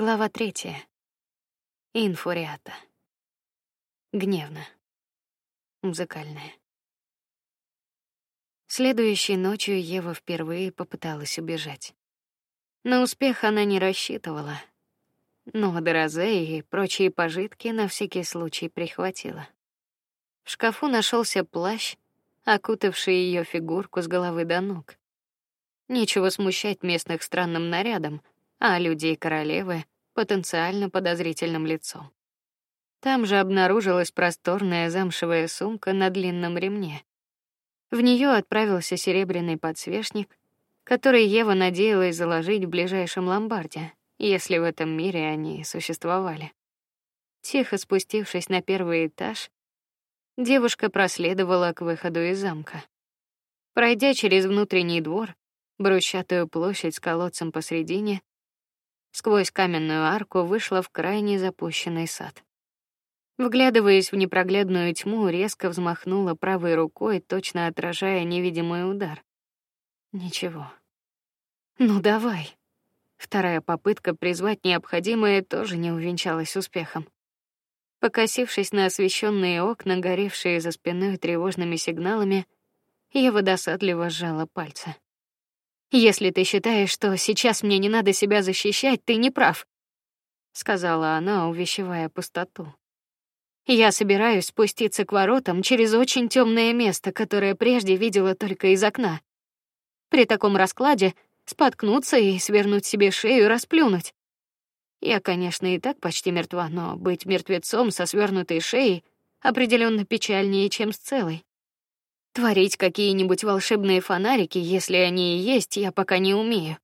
Глава третья. Инфуриата. Гневно. Музыкальная. Следующей ночью Ева впервые попыталась убежать. На успех она не рассчитывала, но дорозе и прочие пожитки на всякий случай прихватила. В шкафу нашелся плащ, окутавший ее фигурку с головы до ног. Нечего смущать местных странным нарядом, а людей королевы потенциально подозрительным лицом. Там же обнаружилась просторная замшевая сумка на длинном ремне. В нее отправился серебряный подсвечник, который Ева надеялась заложить в ближайшем ломбарде, если в этом мире они существовали. Тихо спустившись на первый этаж, девушка проследовала к выходу из замка. Пройдя через внутренний двор, брусчатую площадь с колодцем посредине, сквозь каменную арку вышла в крайне запущенный сад. Вглядываясь в непроглядную тьму, резко взмахнула правой рукой, точно отражая невидимый удар. Ничего. Ну давай. Вторая попытка призвать необходимое тоже не увенчалась успехом. Покосившись на освещенные окна, горевшие за спиной тревожными сигналами, Ева досадливо сжала пальцы. Если ты считаешь, что сейчас мне не надо себя защищать, ты не прав, сказала она, увещевая пустоту. Я собираюсь спуститься к воротам через очень темное место, которое прежде видела только из окна. При таком раскладе споткнуться и свернуть себе шею расплюнуть. Я, конечно, и так почти мертва, но быть мертвецом со свернутой шеей определенно печальнее, чем с целой. Творить какие-нибудь волшебные фонарики, если они и есть, я пока не умею.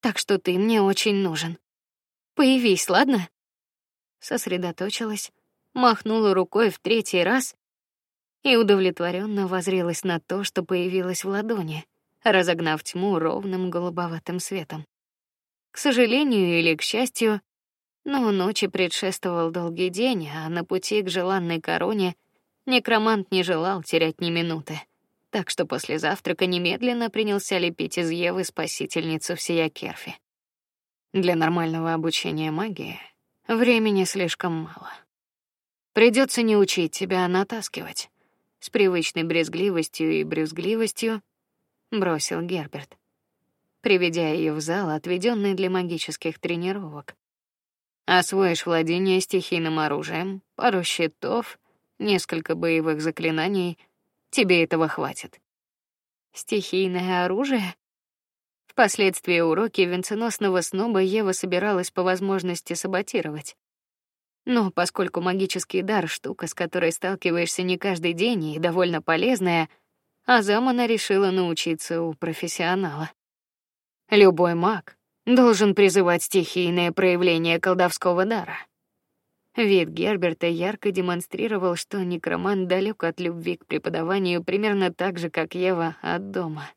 Так что ты мне очень нужен. Появись, ладно? Сосредоточилась, махнула рукой в третий раз и удовлетворенно возрилась на то, что появилось в ладони, разогнав тьму ровным голубоватым светом. К сожалению или к счастью, но ночи предшествовал долгий день, а на пути к желанной короне Некромант не желал терять ни минуты, так что после завтрака немедленно принялся лепить из Евы спасительницу всея Керфи. Для нормального обучения магии времени слишком мало. Придется не учить тебя, а натаскивать. С привычной брезгливостью и брюзгливостью бросил Герберт, приведя ее в зал, отведенный для магических тренировок. Освоишь владение стихийным оружием, пару щитов несколько боевых заклинаний, тебе этого хватит. Стихийное оружие? Впоследствии уроки венценосного сноба Ева собиралась по возможности саботировать. Но поскольку магический дар штука, с которой сталкиваешься не каждый день и довольно полезная, Азам она решила научиться у профессионала. Любой маг должен призывать стихийное проявление колдовского дара. Вид Герберта ярко демонстрировал, что некромант далек от любви к преподаванию примерно так же, как Ева от дома.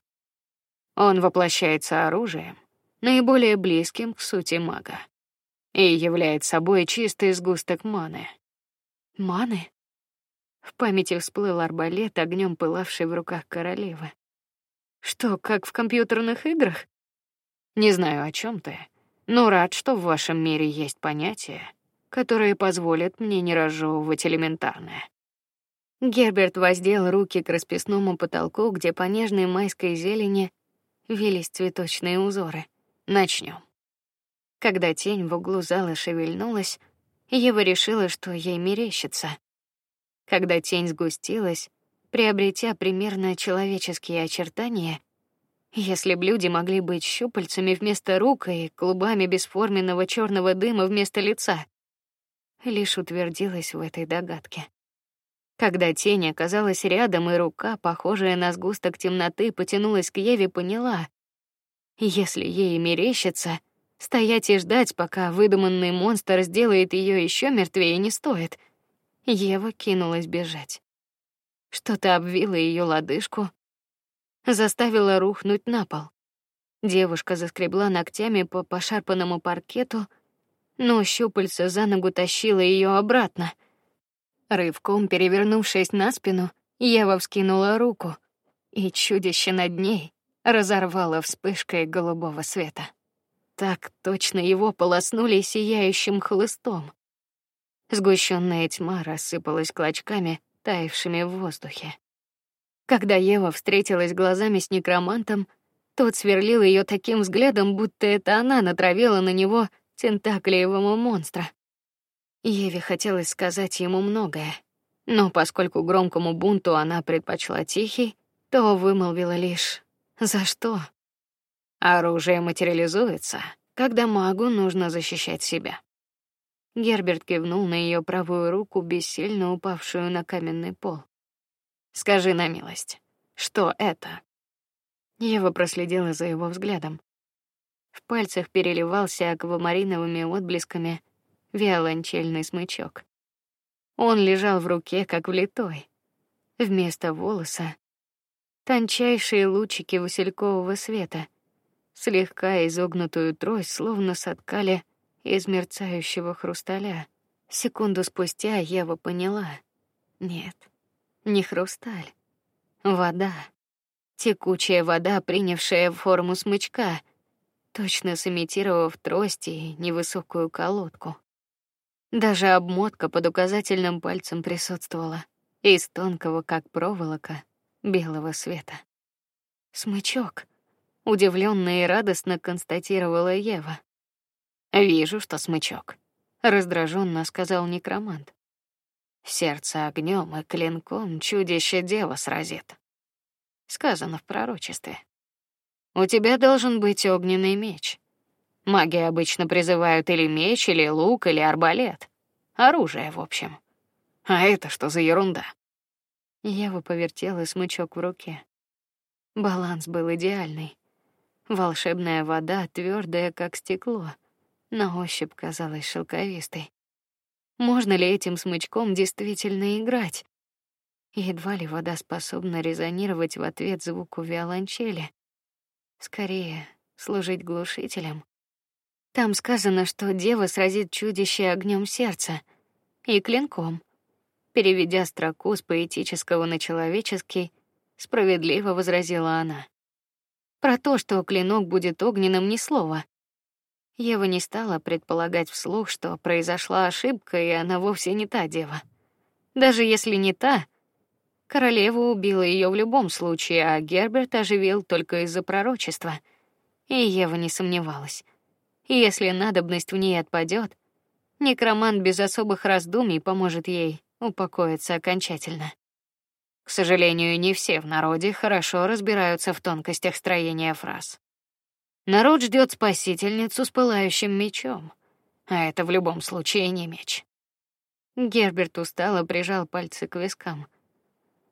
Он воплощается оружием, наиболее близким к сути мага, и является собой чистый сгусток маны. Маны? В памяти всплыл арбалет, огнем пылавший в руках королевы. Что, как в компьютерных играх? Не знаю, о чем ты, но рад, что в вашем мире есть понятие, которые позволят мне не разжевывать элементарное. Герберт воздел руки к расписному потолку, где по нежной майской зелени вились цветочные узоры. Начнем. Когда тень в углу зала шевельнулась, Ева решила, что ей мерещится. Когда тень сгустилась, приобретя примерно человеческие очертания, если б люди могли быть щупальцами вместо рук и клубами бесформенного черного дыма вместо лица, лишь утвердилась в этой догадке. Когда тень оказалась рядом и рука, похожая на сгусток темноты, потянулась к Еве, поняла: если ей мерещится, стоять и ждать, пока выдуманный монстр сделает ее еще мертвее, не стоит. Ева кинулась бежать. Что-то обвило ее лодыжку, заставило рухнуть на пол. Девушка заскребла ногтями по пошарпанному паркету, но щупальце за ногу тащило ее обратно. Рывком перевернувшись на спину, Ева вскинула руку, и чудище над ней разорвало вспышкой голубого света. так точно его полоснули сияющим хлыстом. Сгущенная тьма рассыпалась клочками, таявшими в воздухе. Когда Ева встретилась глазами с некромантом, тот сверлил ее таким взглядом, будто это она натравила на него тентаклеевого монстра. Еве хотелось сказать ему многое, но поскольку громкому бунту она предпочла тихий, то вымолвила лишь: "За что?" Оружие материализуется, когда магу нужно защищать себя. Герберт кивнул на ее правую руку, бессильно упавшую на каменный пол. Скажи на милость, что это? Ева проследила за его взглядом. В пальцах переливался аквамариновыми отблесками виолончельный смычок. Он лежал в руке, как влитой. Вместо волоса тончайшие лучики василькового света, слегка изогнутую трость словно соткали из мерцающего хрусталя. Секунду спустя Ева поняла: нет, не хрусталь, вода, текучая вода, принявшая форму смычка, точно сымитировав трость и невысокую колодку. Даже обмотка под указательным пальцем присутствовала, из тонкого, как проволока, белого света. Смычок, удивленно и радостно констатировала Ева. Вижу, что смычок, раздраженно сказал некромант. Сердце огнем и клинком чудище дева сразит. Сказано в пророчестве. У тебя должен быть огненный меч. Маги обычно призывают или меч, или лук, или арбалет. Оружие, в общем. А это что за ерунда? Ева повертела смычок в руке. Баланс был идеальный. Волшебная вода, твердая как стекло, на ощупь казалась шелковистой. Можно ли этим смычком действительно играть? Едва ли вода способна резонировать в ответ звуку виолончели. Скорее, служить глушителем. Там сказано, что дева сразит чудище огнем сердца и клинком. Переведя строку с поэтического на человеческий, справедливо возразила она. Про то, что клинок будет огненным, ни слова. Ева не стала предполагать вслух, что произошла ошибка, и она вовсе не та дева. Даже если не та, королева убила ее в любом случае, а Герберт оживил только из-за пророчества. И Ева не сомневалась. Если надобность в ней отпадет, некромант без особых раздумий поможет ей упокоиться окончательно. К сожалению, не все в народе хорошо разбираются в тонкостях строения фраз. Народ ждет спасительницу с пылающим мечом, а это в любом случае не меч. Герберт устало прижал пальцы к вискам.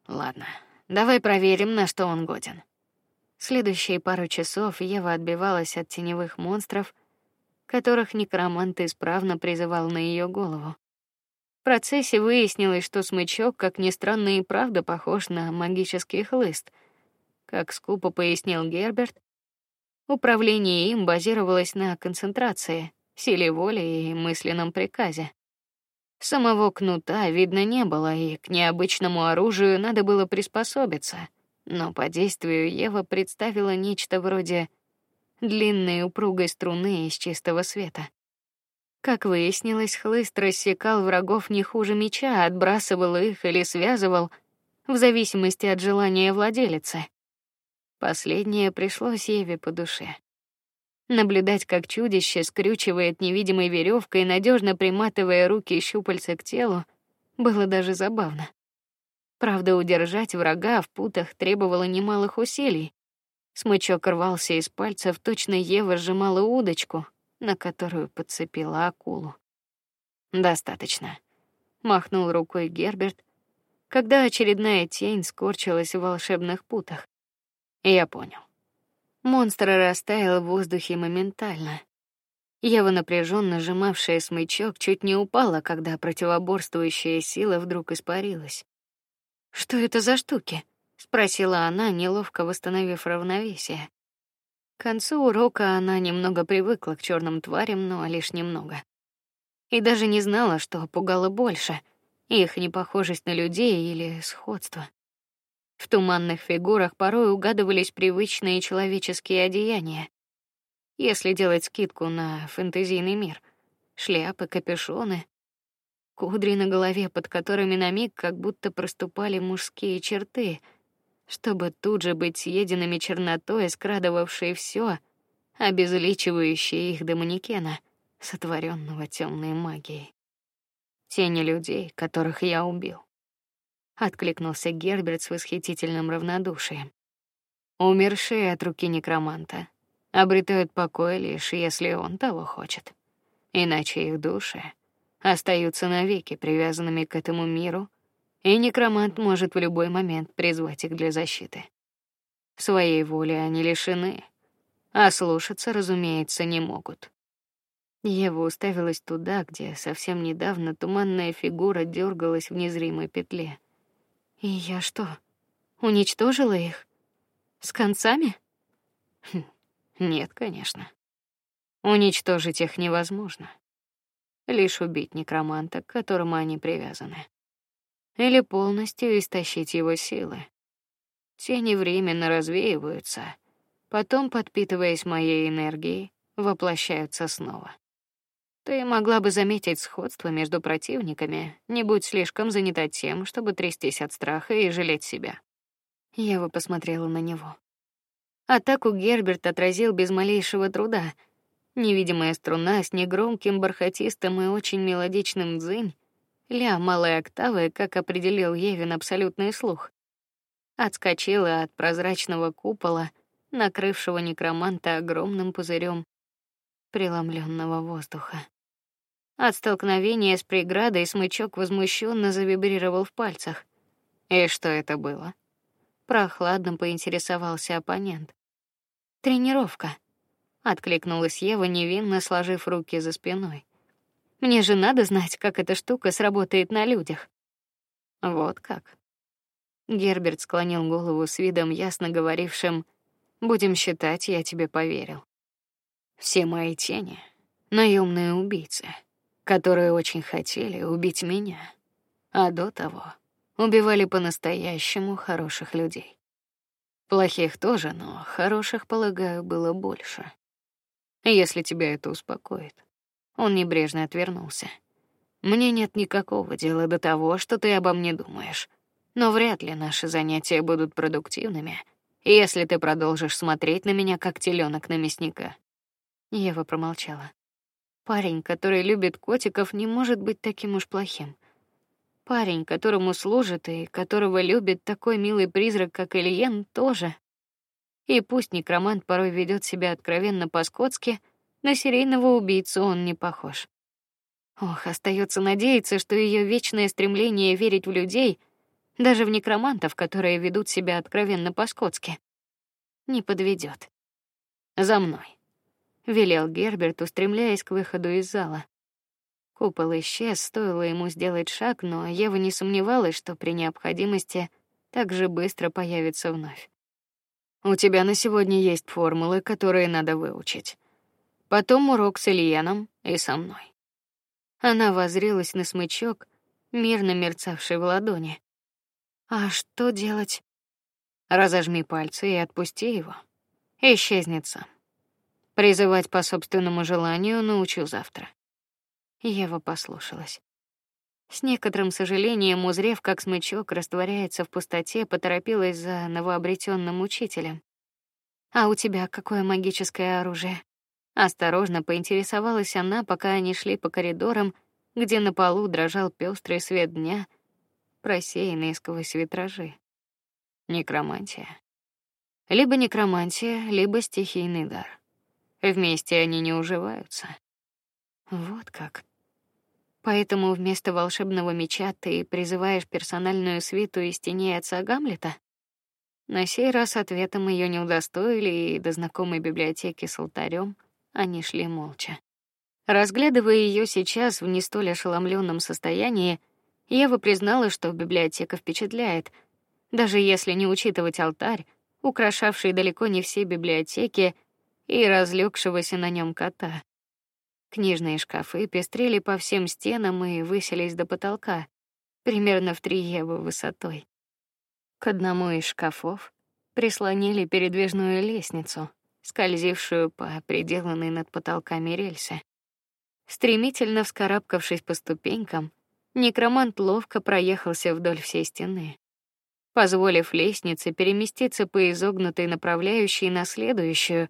Ладно, давай проверим, на что он годен. Следующие пару часов Ева отбивалась от теневых монстров, которых некромант исправно призывал на ее голову. В процессе выяснилось, что смычок, как ни странно, и правда похож на магический хлыст. Как скупо пояснил Герберт, Управление им базировалось на концентрации, силе воли и мысленном приказе. Самого кнута видно не было, и к необычному оружию надо было приспособиться. Но по действию Ева представила нечто вроде длинной упругой струны из чистого света. Как выяснилось, хлыст рассекал врагов не хуже меча, отбрасывал их или связывал в зависимости от желания владелицы. Последнее пришлось Еве по душе. Наблюдать, как чудище скрючивает невидимой веревкой, надежно приматывая руки и щупальца к телу, было даже забавно. Правда, удержать врага в путах требовало немалых усилий. Смычок рвался из пальцев, точно Ева сжимала удочку, на которую подцепила акулу. Достаточно, махнул рукой Герберт, когда очередная тень скорчилась в волшебных путах. Я понял. Монстр растаял в воздухе моментально. Ева, напряженно сжимавшая смычок, чуть не упала, когда противоборствующая сила вдруг испарилась. Что это за штуки? спросила она, неловко восстановив равновесие. К концу урока она немного привыкла к черным тварям, но лишь немного. И даже не знала, что пугало больше: их непохожесть на людей или сходство. В туманных фигурах порой угадывались привычные человеческие одеяния. если делать скидку на фэнтезийный мир. Шляпы, капюшоны, кудри на голове, под которыми на миг как будто проступали мужские черты, чтобы тут же быть съеденными чернотой, скрадывавшей все, обезличивающей их до манекена, сотворенного темной магией. Тени людей, которых я убил. Откликнулся Герберт с восхитительным равнодушием. Умершие от руки некроманта обретают покой лишь если он того хочет. Иначе их души остаются навеки привязанными к этому миру, и некромант может в любой момент призвать их для защиты. Своей воли они лишены, а слушаться, разумеется, не могут. Ева уставилась туда, где совсем недавно туманная фигура дергалась в незримой петле. И я что, уничтожила их с концами? Хм, нет, конечно. Уничтожить их невозможно лишь убить некроманта, к которому они привязаны, или полностью истощить его силы. Тени временно развеиваются, потом, подпитываясь моей энергией, воплощаются снова. Ты могла бы заметить сходство между противниками, не будь слишком занята тем, чтобы трястись от страха и жалеть себя. Ева посмотрела на него. Атаку Герберт отразил без малейшего труда — Невидимая струна с негромким бархатистым и очень мелодичным дзынь, ля малой октавы, как определил Евин абсолютный слух, отскочила от прозрачного купола, накрывшего некроманта огромным пузырем преломленного воздуха. От столкновения с преградой смычок возмущенно завибрировал в пальцах. И что это было? Прохладно поинтересовался оппонент. Тренировка откликнулась Ева, невинно сложив руки за спиной. Мне же надо знать, как эта штука сработает на людях. Вот как. Герберт склонил голову с видом ясно говорившим: "Будем считать, я тебе поверил. Все мои тени наемные убийцы, которые очень хотели убить меня, а до того убивали по-настоящему хороших людей. Плохих тоже, но хороших, полагаю, было больше если тебя это успокоит. Он небрежно отвернулся. Мне нет никакого дела до того, что ты обо мне думаешь. Но вряд ли наши занятия будут продуктивными, если ты продолжишь смотреть на меня как теленок на мясника. Ева промолчала. Парень, который любит котиков, не может быть таким уж плохим. Парень, которому служит и которого любит такой милый призрак, как Ильен, тоже. И пусть некромант порой ведет себя откровенно по-скотски, на серийного убийцу он не похож. Ох, остается надеяться, что ее вечное стремление верить в людей, даже в некромантов, которые ведут себя откровенно по-скотски, не подведет. За мной, велел Герберт, устремляясь к выходу из зала. Купол исчез, стоило ему сделать шаг, но Ева не сомневалась, что при необходимости так же быстро появится вновь. У тебя на сегодня есть формулы, которые надо выучить. Потом урок с Ильяном и со мной. Она воззрелась на смычок, мирно мерцавший в ладони. А что делать? Разожми пальцы и отпусти его. Исчезнет сам. Призывать по собственному желанию научу завтра. Ева послушалась. С некоторым сожалением, узрев, как смычок растворяется в пустоте, поторопилась за новообретенным учителем. А у тебя какое магическое оружие? Осторожно поинтересовалась она, пока они шли по коридорам, где на полу дрожал пестрый свет дня, просеянный сквозь витражи. Некромантия. Либо некромантия, либо стихийный дар. Вместе они не уживаются. Вот как. Поэтому вместо волшебного меча ты призываешь персональную свиту из теней отца Гамлета? На сей раз ответом ее не удостоили, и до знакомой библиотеки с алтарем они шли молча. Разглядывая ее сейчас в не столь ошеломленном состоянии, Ева признала, что библиотека впечатляет, даже если не учитывать алтарь, украшавший далеко не все библиотеки, и разлегшегося на нем кота. Книжные шкафы пестрели по всем стенам и высились до потолка, примерно в три евы высотой. К одному из шкафов прислонили передвижную лестницу, скользившую по приделанной над потолками рельсе. Стремительно вскарабкавшись по ступенькам, некромант ловко проехался вдоль всей стены, позволив лестнице переместиться по изогнутой направляющей на следующую.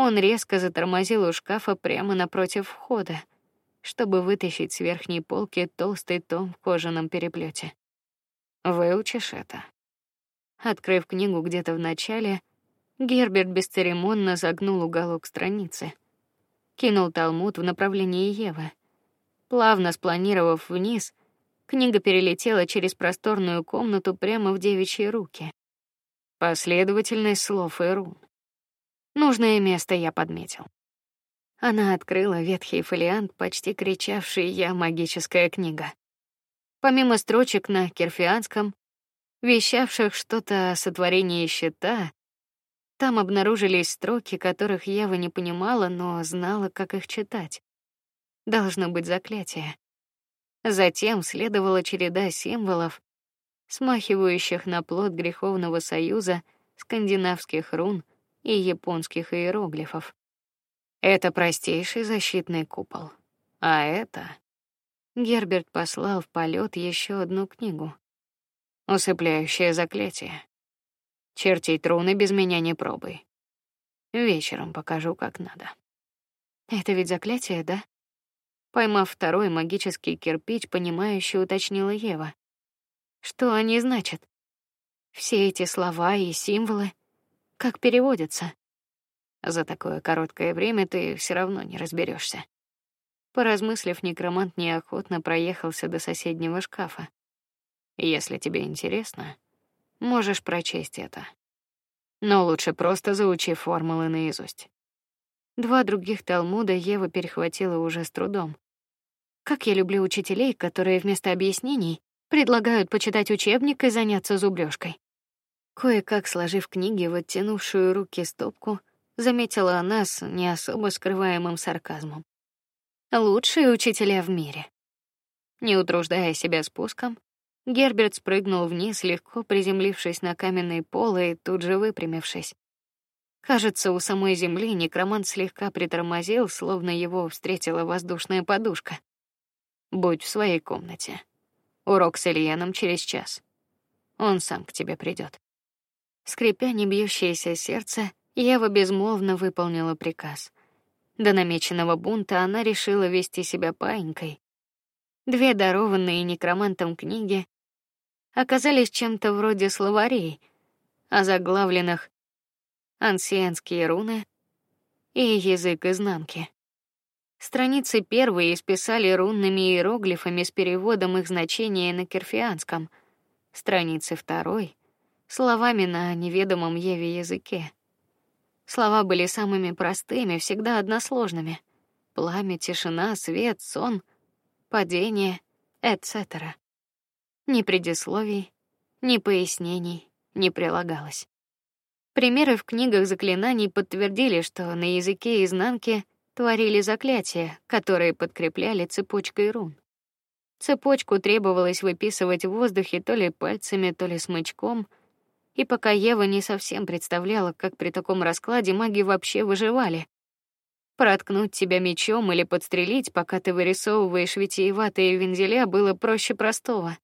Он резко затормозил у шкафа прямо напротив входа, чтобы вытащить с верхней полки толстый том в кожаном переплете. Выучишь это. Открыв книгу где-то в начале, Герберт бесцеремонно загнул уголок страницы, кинул талмуд в направлении Евы. Плавно спланировав вниз, книга перелетела через просторную комнату прямо в девичьи руки. Последовательность слов и рун. Нужное место я подметил. Она открыла ветхий фолиант, почти кричавший: "Я магическая книга". Помимо строчек на керфианском, вещавших что-то о сотворении щита, там обнаружились строки, которых Ева не понимала, но знала, как их читать. Должно быть заклятие. Затем следовала череда символов, смахивающих на плод греховного союза, скандинавских рун и японских иероглифов. Это простейший защитный купол. А это Герберт послал в полет еще одну книгу. Усыпляющее заклятие. Чертить руны без меня не пробуй. Вечером покажу, как надо. Это ведь заклятие, да? Поймав второй магический кирпич, понимающе уточнила Ева. Что они значат? Все эти слова и символы как переводятся? За такое короткое время ты все равно не разберешься. Поразмыслив, некромант неохотно проехался до соседнего шкафа. Если тебе интересно, можешь прочесть это. Но лучше просто заучи формулы наизусть. Два других Талмуда Ева перехватила уже с трудом. Как я люблю учителей, которые вместо объяснений предлагают почитать учебник и заняться зубрёжкой. Кое-как сложив книги в оттянувшую руки стопку, заметила она с не особо скрываемым сарказмом. Лучшие учителя в мире. Не утруждая себя спуском, Герберт спрыгнул вниз, легко приземлившись на каменный пол и тут же выпрямившись. Кажется, у самой земли некромант слегка притормозил, словно его встретила воздушная подушка. Будь в своей комнате. Урок с Ильяном через час. Он сам к тебе придет. Скрипя небьющееся сердце, Ева безмолвно выполнила приказ. До намеченного бунта она решила вести себя паинькой. Две дарованные некромантом книги оказались чем-то вроде словарей, озаглавленных «Ансиенские руны» и «Язык изнанки». Страницы первые исписали рунными иероглифами с переводом их значения на керфианском, страницы второй — словами на неведомом Еве языке. Слова были самыми простыми, всегда односложными: пламя, тишина, свет, сон, падение, etc. Ни предисловий, ни пояснений не прилагалось. Примеры в книгах заклинаний подтвердили, что на языке изнанки творили заклятия, которые подкрепляли цепочкой рун. Цепочку требовалось выписывать в воздухе то ли пальцами, то ли смычком, и пока Ева не совсем представляла, как при таком раскладе маги вообще выживали. Проткнуть тебя мечом или подстрелить, пока ты вырисовываешь витиеватые вензеля, было проще простого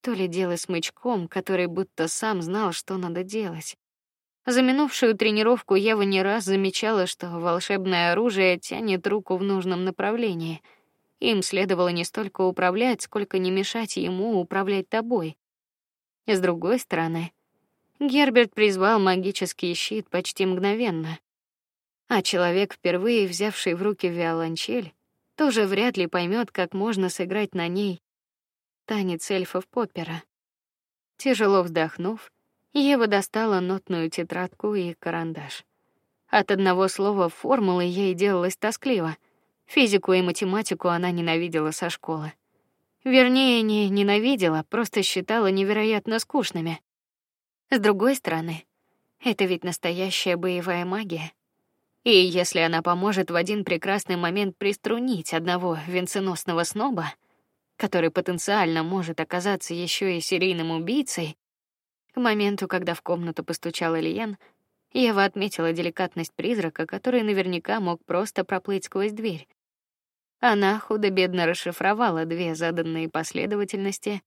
то ли дело смычком, который будто сам знал, что надо делать. За минувшую тренировку Ева не раз замечала, что волшебное оружие тянет руку в нужном направлении. Им следовало не столько управлять, сколько не мешать ему управлять тобой. С другой стороны, Герберт призвал магический щит почти мгновенно. А человек, впервые взявший в руки виолончель, тоже вряд ли поймет, как можно сыграть на ней танец эльфов Поппера. Тяжело вздохнув, Ева достала нотную тетрадку и карандаш. От одного слова формулы ей делалось тоскливо. Физику и математику она ненавидела со школы. Вернее, не ненавидела, просто считала невероятно скучными. С другой стороны, это ведь настоящая боевая магия. И если она поможет в один прекрасный момент приструнить одного венценосного сноба, который потенциально может оказаться еще и серийным убийцей, к моменту, когда в комнату постучал Ильян, Ева отметила деликатность призрака, который наверняка мог просто проплыть сквозь дверь. Она худо-бедно расшифровала две заданные последовательности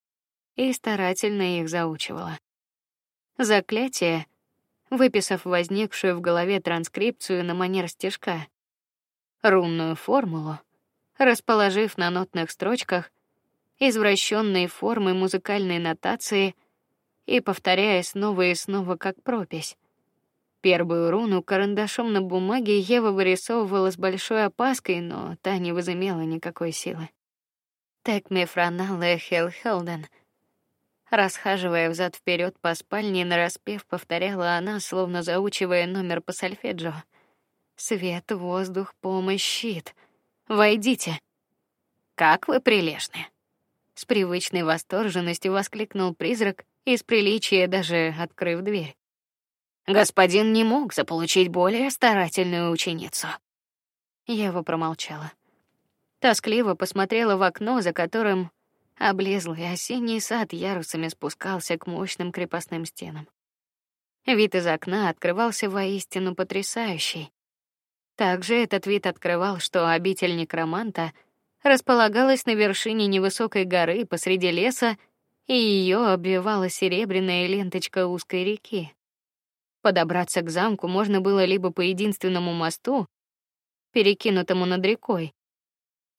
и старательно их заучивала. Заклятие, выписав возникшую в голове транскрипцию на манер стишка, рунную формулу, расположив на нотных строчках извращенные формы музыкальной нотации и повторяя снова и снова как пропись. Первую руну карандашом на бумаге Ева вырисовывала с большой опаской, но та не возымела никакой силы. Так мне франале Хелхелден. Расхаживая взад вперед по спальне, нараспев повторяла она, словно заучивая номер по сольфеджио. Свет, воздух, помощь, щит. Войдите. Как вы прилежны. С привычной восторженностью воскликнул призрак, из приличия даже открыв дверь. Господин не мог заполучить более старательную ученицу. Ева промолчала. Тоскливо посмотрела в окно, за которым облезлый осенний сад ярусами спускался к мощным крепостным стенам. Вид из окна открывался воистину потрясающий. Также этот вид открывал, что обитель некроманта располагалась на вершине невысокой горы посреди леса, и ее обвивала серебряная ленточка узкой реки. Подобраться к замку можно было либо по единственному мосту, перекинутому над рекой,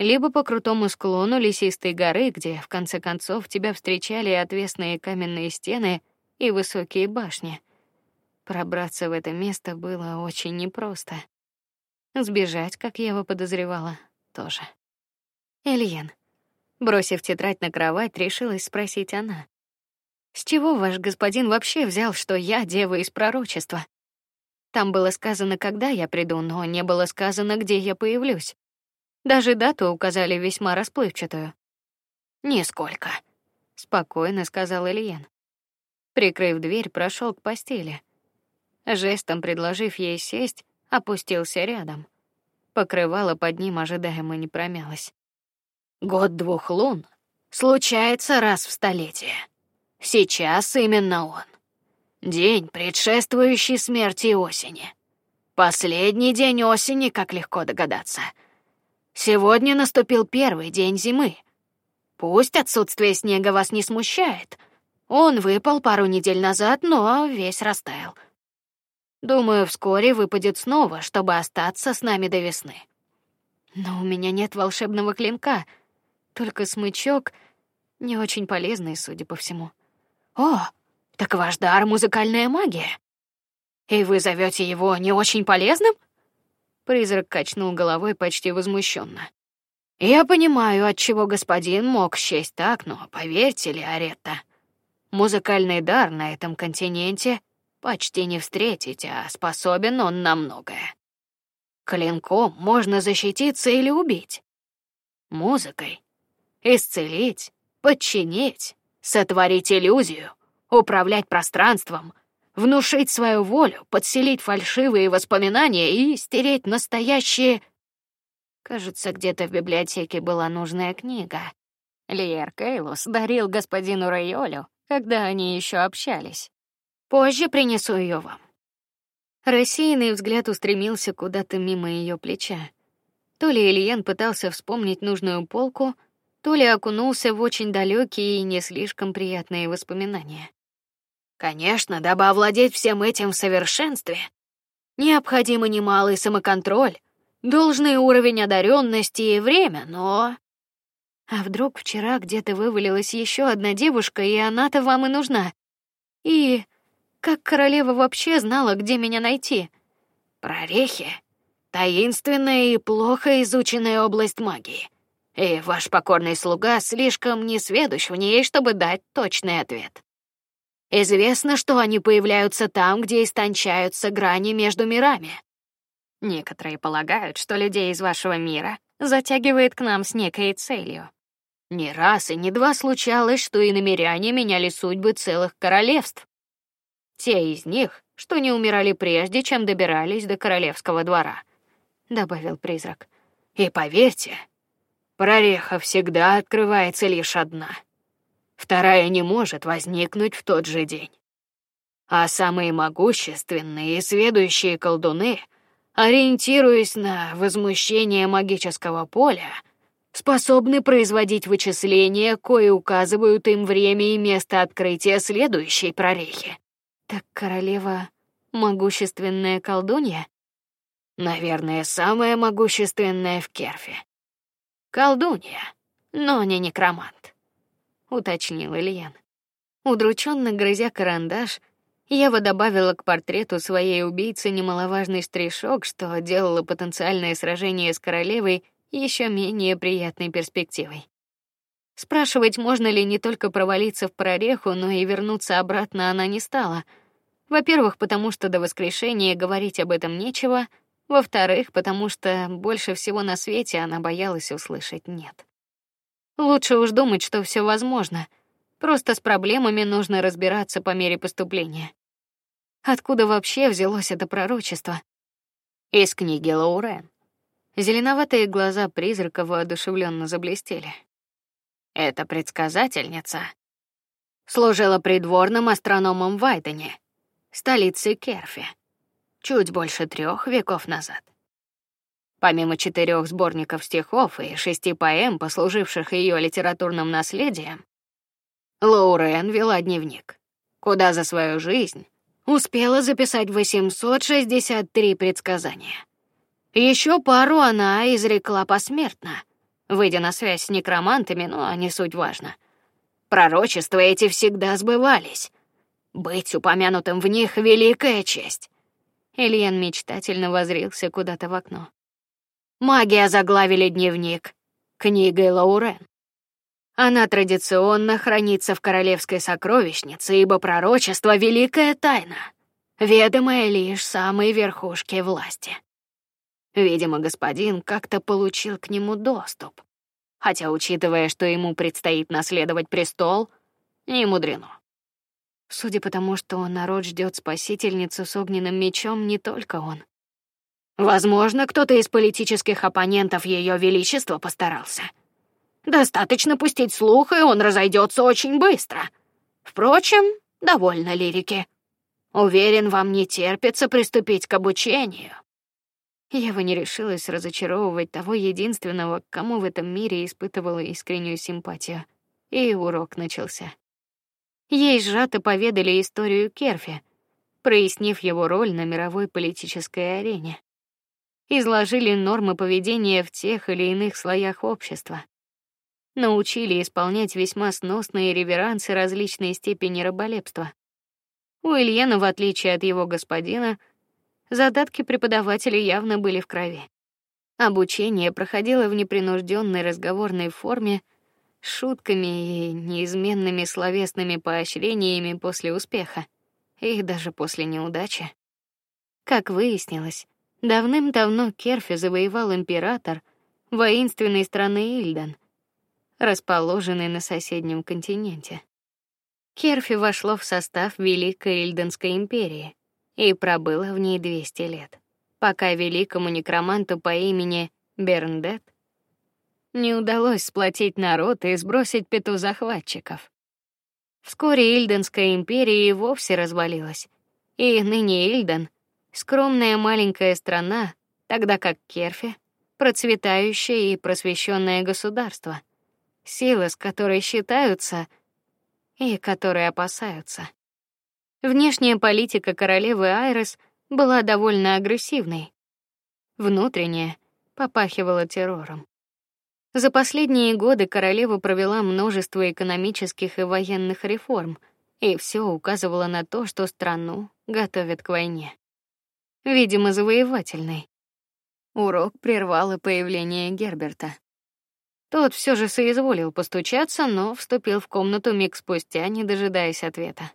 либо по крутому склону лесистой горы, где в конце концов тебя встречали отвесные каменные стены и высокие башни. Пробраться в это место было очень непросто. Сбежать, как я его подозревала, тоже. Эльен, бросив тетрадь на кровать, решилась спросить она. С чего ваш господин вообще взял, что я дева из пророчества? Там было сказано, когда я приду, но не было сказано, где я появлюсь. Даже дату указали весьма расплывчатую. Несколько, спокойно сказал Ильян. Прикрыв дверь, прошел к постели. Жестом предложив ей сесть, опустился рядом. Покрывало под ним ожидаемо не промялось. Год двух лун случается раз в столетие. Сейчас именно он. День, предшествующий смерти осени. Последний день осени, как легко догадаться. Сегодня наступил первый день зимы. Пусть отсутствие снега вас не смущает. Он выпал пару недель назад, но весь растаял. Думаю, вскоре выпадет снова, чтобы остаться с нами до весны. Но у меня нет волшебного клинка, только смычок, не очень полезный, судя по всему. О, так ваш дар музыкальная магия. И вы зовете его не очень полезным? Призрак качнул головой почти возмущенно. Я понимаю, от чего господин мог счесть так, но поверьте ли, Аретта, музыкальный дар на этом континенте почти не встретить, а способен он на многое. Клинком можно защититься или убить. Музыкой исцелить, подчинить, сотворить иллюзию, управлять пространством, внушить свою волю, подселить фальшивые воспоминания и стереть настоящие. Кажется, где-то в библиотеке была нужная книга. Лиер Кейлус дарил господину Райолю, когда они еще общались. Позже принесу ее вам. Рассеянный взгляд устремился куда-то мимо ее плеча. То ли Ильян пытался вспомнить нужную полку, то ли окунулся в очень далекие и не слишком приятные воспоминания. Конечно, дабы овладеть всем этим в совершенстве, необходимо немалый самоконтроль, должный уровень одаренности и время, но а вдруг вчера где-то вывалилась еще одна девушка, и она-то вам и нужна? И как королева вообще знала, где меня найти? Прорехи таинственная и плохо изученная область магии и ваш покорный слуга слишком несведущ в ней, чтобы дать точный ответ. Известно, что они появляются там, где истончаются грани между мирами. Некоторые полагают, что людей из вашего мира затягивает к нам с некой целью. Не раз и не два случалось, что и намеряне меняли судьбы целых королевств. Те из них, что не умирали прежде, чем добирались до королевского двора, добавил призрак. И поверьте, Прореха всегда открывается лишь одна. Вторая не может возникнуть в тот же день. а самые могущественные и сведущие колдуны, ориентируясь на возмущение магического поля, способны производить вычисления, кои указывают им время и место открытия следующей прорехи. Так королева могущественная колдунья? Наверное, самая могущественная в Керфе. Колдунья, но не некромант, уточнил Ильян. Удрученно грызя карандаш, Ева добавила к портрету своей убийцы немаловажный штришок, что делало потенциальное сражение с королевой еще менее приятной перспективой. Спрашивать, можно ли не только провалиться в прореху, но и вернуться обратно она не стала. Во-первых, потому что до воскрешения говорить об этом нечего, во-вторых, потому что больше всего на свете она боялась услышать нет. Лучше уж думать, что все возможно. Просто с проблемами нужно разбираться по мере поступления. Откуда вообще взялось это пророчество? Из книги Лаурен. Зеленоватые глаза призрака воодушевленно заблестели. Эта предсказательница служила придворным астрономом в Вайдене, столице Керфи, чуть больше трех веков назад. Помимо четырех сборников стихов и шести поэм, послуживших ее литературным наследием, Лоурен вела дневник, куда за свою жизнь успела записать 863 предсказания. Еще пару она изрекла посмертно, выйдя на связь с некромантами, но не суть важно. Пророчества эти всегда сбывались. Быть упомянутым в них великая честь. Ильян мечтательно возрился куда-то в окно. Маги озаглавили дневник книгой Лаурен. Она традиционно хранится в королевской сокровищнице, ибо пророчество великая тайна, ведомая лишь самой верхушке власти. Видимо, господин как-то получил к нему доступ. Хотя, учитывая, что ему предстоит наследовать престол, не мудрено. Судя по тому, что народ ждет спасительницу с огненным мечом, не только он. Возможно, кто-то из политических оппонентов Ее Величества постарался. Достаточно пустить слух, и он разойдется очень быстро. Впрочем, довольно лирики. Уверен, вам не терпится приступить к обучению. Ева не решилась разочаровывать того единственного, кому в этом мире испытывала искреннюю симпатию. И урок начался. Ей сжато поведали историю Керфи, прояснив его роль на мировой политической арене. Изложили нормы поведения в тех или иных слоях общества. Научили исполнять весьма сносные реверансы различной степени раболепства. У Ильена, в отличие от его господина, Задатки преподавателя явно были в крови. Обучение проходило в непринужденной разговорной форме, с шутками и неизменными словесными поощрениями после успеха и даже после неудачи. Как выяснилось, давным-давно Керфи завоевал император воинственной страны Ильдан, расположенной на соседнем континенте. Керфи вошло в состав Великой Ильданской империи и пробыла в ней 200 лет, пока великому некроманту по имени Берндет не удалось сплотить народ и сбросить пяту захватчиков. Вскоре Ильденская империя и вовсе развалилась, и ныне Ильден скромная маленькая страна, тогда как Керфи процветающее и просвещенное государство, силы с которой считаются и которые опасаются. Внешняя политика королевы Айрес была довольно агрессивной. Внутренняя попахивала террором. За последние годы королева провела множество экономических и военных реформ, и все указывало на то, что страну готовят к войне. Видимо, завоевательной. Урок прервало появление Герберта. Тот все же соизволил постучаться, но вступил в комнату миг спустя, не дожидаясь ответа.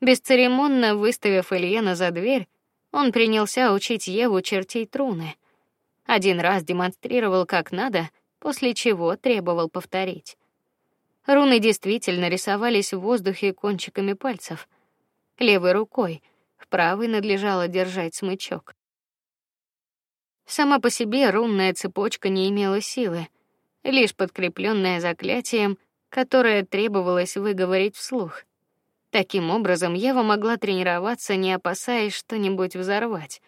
Бесцеремонно выставив Ильена за дверь, он принялся учить Еву чертить руны. Один раз демонстрировал как надо, после чего требовал повторить. Руны действительно рисовались в воздухе кончиками пальцев. Левой рукой, правой надлежало держать смычок. Сама по себе рунная цепочка не имела силы, лишь подкрепленная заклятием, которое требовалось выговорить вслух. Таким образом, Ева могла тренироваться, не опасаясь что-нибудь взорвать.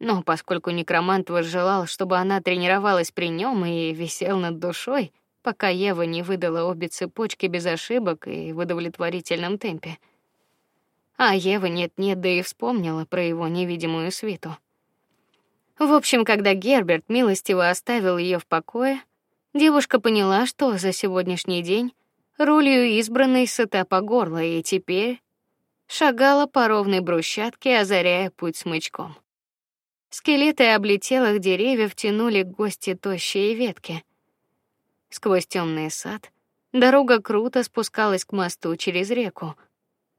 Но поскольку некромант возжелал, чтобы она тренировалась при нем и висел над душой, пока Ева не выдала обе цепочки без ошибок и в удовлетворительном темпе. А Ева нет-нет, да и вспомнила про его невидимую свиту. В общем, когда Герберт милостиво оставил ее в покое, девушка поняла, что за сегодняшний день ролью избранной сыта по горло и теперь шагала по ровной брусчатке, озаряя путь смычком. Скелеты облетелых деревьев тянули к гости тощие ветки. Сквозь темный сад дорога круто спускалась к мосту через реку,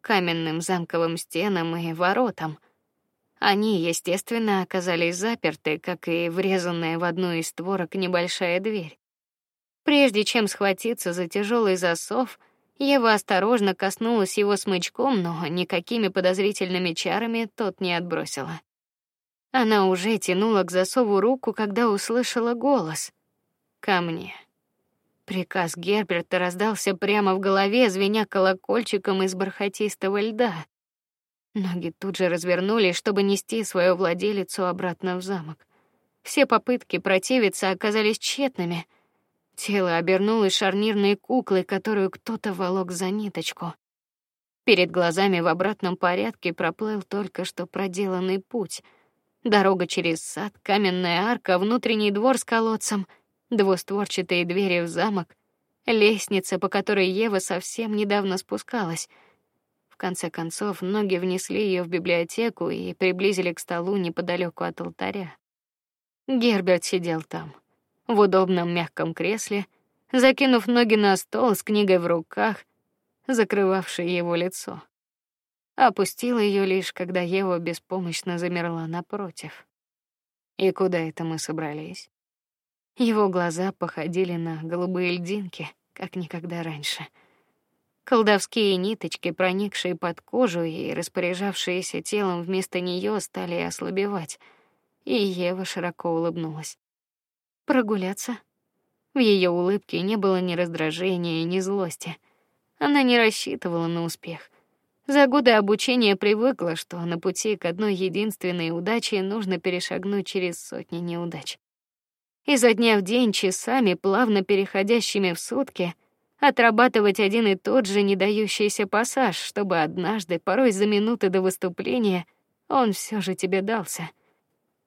каменным замковым стенам и воротам. Они, естественно, оказались заперты, как и врезанная в одну из створок небольшая дверь. Прежде чем схватиться за тяжелый засов, Ева осторожно коснулась его смычком, но никакими подозрительными чарами тот не отбросила. Она уже тянула к засову руку, когда услышала голос: "Ко мне". Приказ Герберта раздался прямо в голове, звеня колокольчиком из бархатистого льда. Ноги тут же развернулись, чтобы нести свою владелицу обратно в замок. Все попытки противиться оказались тщетными. Тело обернулось шарнирной куклой, которую кто-то волок за ниточку. Перед глазами в обратном порядке проплыл только что проделанный путь. Дорога через сад, каменная арка, внутренний двор с колодцем, двустворчатые двери в замок, лестница, по которой Ева совсем недавно спускалась. В конце концов, ноги внесли ее в библиотеку и приблизили к столу неподалеку от алтаря. Герберт сидел там в удобном мягком кресле, закинув ноги на стол с книгой в руках, закрывавшей его лицо. Опустила ее лишь, когда Ева беспомощно замерла напротив. И куда это мы собрались? Его глаза походили на голубые льдинки, как никогда раньше. Колдовские ниточки, проникшие под кожу и распоряжавшиеся телом вместо нее, стали ослабевать, и Ева широко улыбнулась. Прогуляться? В ее улыбке не было ни раздражения, ни злости. Она не рассчитывала на успех. За годы обучения привыкла, что на пути к одной единственной удаче нужно перешагнуть через сотни неудач. Изо дня в день часами, плавно переходящими в сутки, отрабатывать один и тот же не дающийся пассаж, чтобы однажды, порой за минуты до выступления, он все же тебе дался.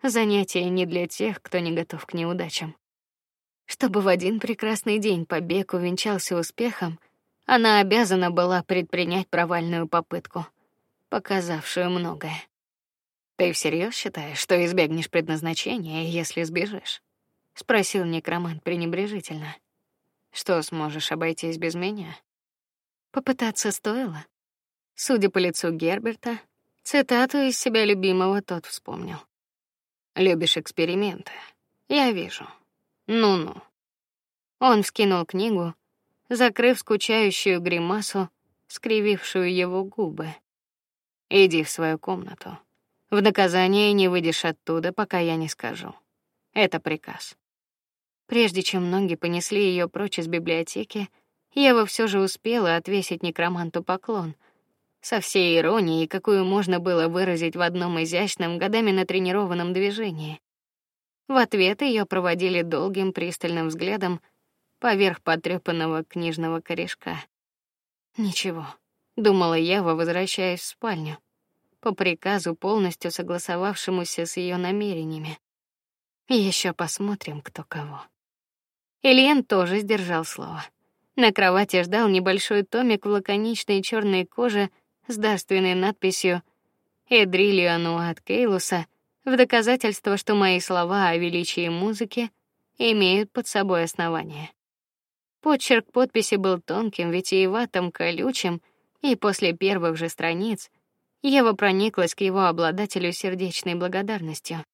Занятие не для тех, кто не готов к неудачам. Чтобы в один прекрасный день побег увенчался успехом, она обязана была предпринять провальную попытку, показавшую многое. Ты всерьез считаешь, что избегнешь предназначения, если сбежишь? Спросил некромант пренебрежительно. Что сможешь обойтись без меня? Попытаться стоило. Судя по лицу Герберта, цитату из себя любимого тот вспомнил. Любишь эксперименты. Я вижу. Ну-ну. Он вскинул книгу, закрыв скучающую гримасу, скривившую его губы. Иди в свою комнату. В наказание не выйдешь оттуда, пока я не скажу. Это приказ. Прежде чем ноги понесли ее прочь из библиотеки, Ева все же успела отвесить некроманту поклон — со всей иронией, какую можно было выразить в одном изящном, годами натренированном движении. В ответ ее проводили долгим пристальным взглядом поверх потрепанного книжного корешка. Ничего, думала Ева, возвращаясь в спальню, по приказу полностью согласовавшемуся с ее намерениями. Еще посмотрим, кто кого. Ильен тоже сдержал слово. На кровати ждал небольшой томик в лаконичной черной коже с дарственной надписью Эдрилиану от Кейлуса в доказательство, что мои слова о величии музыки имеют под собой основание. Почерк подписи был тонким, витиеватым, колючим, и после первых же страниц Ева прониклась к его обладателю сердечной благодарностью.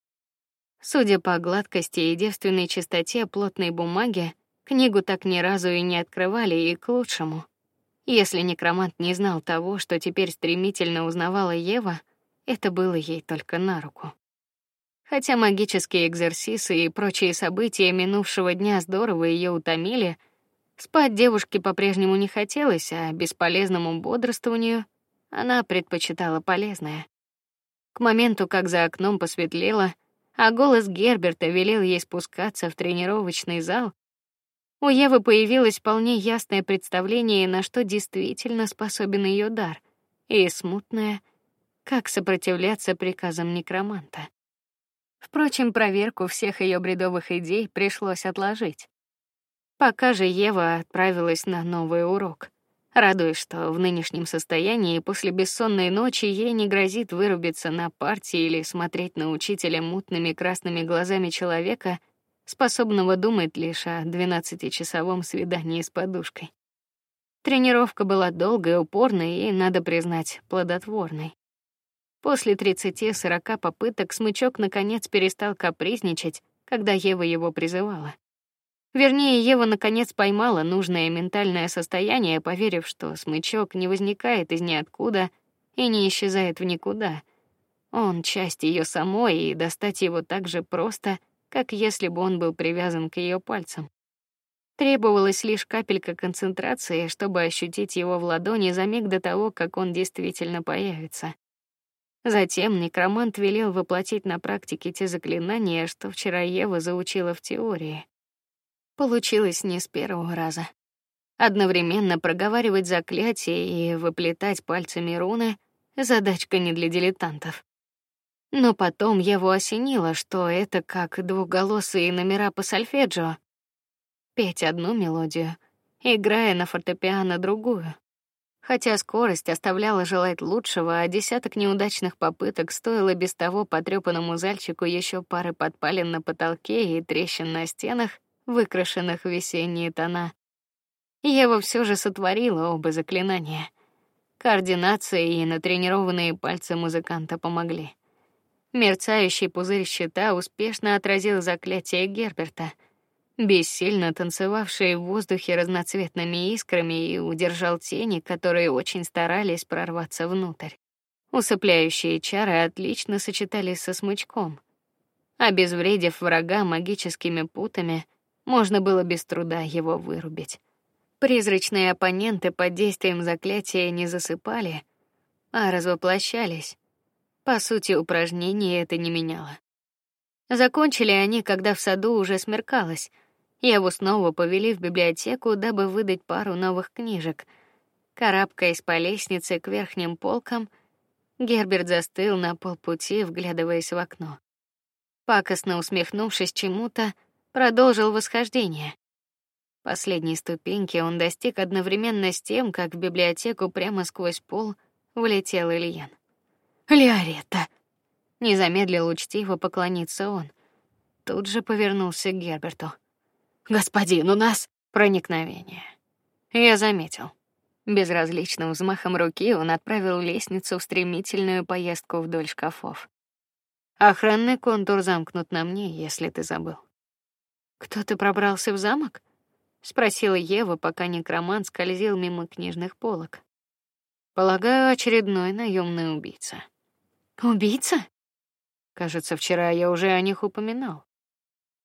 Судя по гладкости и девственной чистоте плотной бумаги, книгу так ни разу и не открывали, и к лучшему. Если некромант не знал того, что теперь стремительно узнавала Ева, это было ей только на руку. Хотя магические экзерсисы и прочие события минувшего дня здорово ее утомили, спать девушке по-прежнему не хотелось, а бесполезному бодрствованию она предпочитала полезное. К моменту, как за окном посветлело, а голос Герберта велел ей спускаться в тренировочный зал, у Евы появилось вполне ясное представление, на что действительно способен ее дар, и смутное, как сопротивляться приказам некроманта. Впрочем, проверку всех ее бредовых идей пришлось отложить. Пока же Ева отправилась на новый урок, радуясь, что в нынешнем состоянии после бессонной ночи ей не грозит вырубиться на партии или смотреть на учителя мутными красными глазами человека, способного думать лишь о двенадцатичасовом свидании с подушкой. Тренировка была долгой, упорной и, надо признать, плодотворной. После 30-40 попыток смычок наконец перестал капризничать, когда Ева его призывала. Вернее, Ева наконец поймала нужное ментальное состояние, поверив, что смычок не возникает из ниоткуда и не исчезает в никуда. Он часть ее самой, и достать его так же просто, как если бы он был привязан к ее пальцам. Требовалась лишь капелька концентрации, чтобы ощутить его в ладони за миг до того, как он действительно появится. Затем некромант велел воплотить на практике те заклинания, что вчера Ева заучила в теории. Получилось не с первого раза. Одновременно проговаривать заклятия и выплетать пальцами руны задачка не для дилетантов. Но потом его осенило, что это как двухголосые номера по сольфеджио. Петь одну мелодию, играя на фортепиано другую. Хотя скорость оставляла желать лучшего, а десяток неудачных попыток стоило без того потрёпанному зальчику еще пары подпалин на потолке и трещин на стенах, выкрашенных в весенние тона. Ева все же сотворила оба заклинания. Координация и натренированные пальцы музыканта помогли. Мерцающий пузырь щита успешно отразил заклятие Герберта, бессильно танцевавший в воздухе разноцветными искрами, и удержал тени, которые очень старались прорваться внутрь. Усыпляющие чары отлично сочетались со смычком. Обезвредив врага магическими путами, можно было без труда его вырубить. Призрачные оппоненты под действием заклятия не засыпали, а развоплощались по сути, упражнение это не меняло. Закончили они, когда в саду уже смеркалось. Его снова повели в библиотеку, дабы выдать пару новых книжек. Карабкаясь по лестнице к верхним полкам, Герберт застыл на полпути, вглядываясь в окно. Пакостно усмехнувшись чему-то, продолжил восхождение. Последней ступеньки он достиг одновременно с тем, как в библиотеку прямо сквозь пол влетел Ильян. Лиарета. Не замедлил учтиво поклониться он. Тут же повернулся к Герберту. Господин, у нас проникновение. Я заметил. Безразличным взмахом руки он отправил лестницу в стремительную поездку вдоль шкафов. Охранный контур замкнут на мне, если ты забыл. Кто-то пробрался в замок? спросила Ева, пока некромант скользил мимо книжных полок. Полагаю, очередной наемный убийца. Убийца? Кажется, вчера я уже о них упоминал.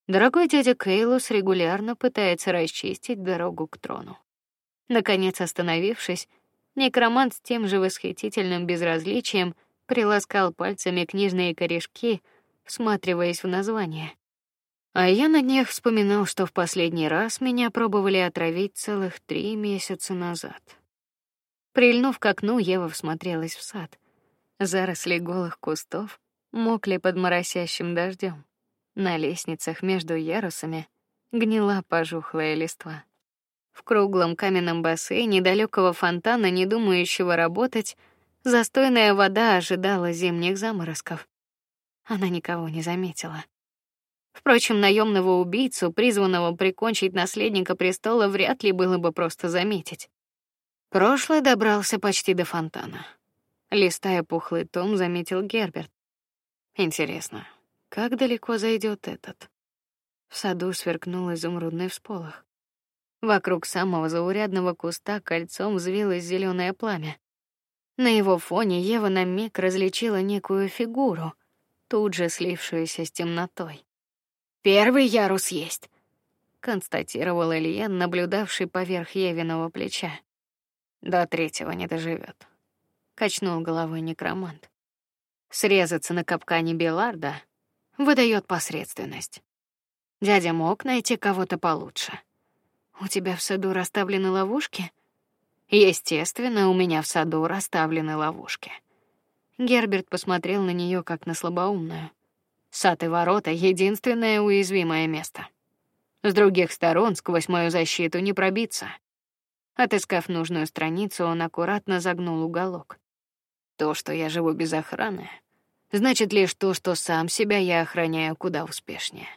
Дорогой дядя Кейлус регулярно пытается расчистить дорогу к трону. Наконец, остановившись, некромант с тем же восхитительным безразличием приласкал пальцами книжные корешки, всматриваясь в название. А я на днях вспоминал, что в последний раз меня пробовали отравить целых три месяца назад. Прильнув к окну, Ева всмотрелась в сад. Заросли голых кустов мокли под моросящим дождем. На лестницах между ярусами гнила пожухлая листва. В круглом каменном бассейне далекого фонтана, не думающего работать, застойная вода ожидала зимних заморозков. Она никого не заметила. Впрочем, наемного убийцу, призванного прикончить наследника престола, вряд ли было бы просто заметить. Прошлый добрался почти до фонтана. Листая пухлый том, заметил Герберт. Интересно, как далеко зайдет этот? В саду сверкнул изумрудный всполох. Вокруг самого заурядного куста кольцом взвилось зеленое пламя. На его фоне Ева на миг различила некую фигуру, тут же слившуюся с темнотой. Первый ярус есть, констатировал Ильян, наблюдавший поверх Евиного плеча. До третьего не доживет. качнул головой некромант. Срезаться на капкане Беларда выдает посредственность. Дядя мог найти кого-то получше. У тебя в саду расставлены ловушки? Естественно, у меня в саду расставлены ловушки. Герберт посмотрел на нее как на слабоумную. Сад и ворота единственное уязвимое место. С других сторон сквозь мою защиту не пробиться. Отыскав нужную страницу, он аккуратно загнул уголок. То, что я живу без охраны, значит лишь то, что сам себя я охраняю куда успешнее.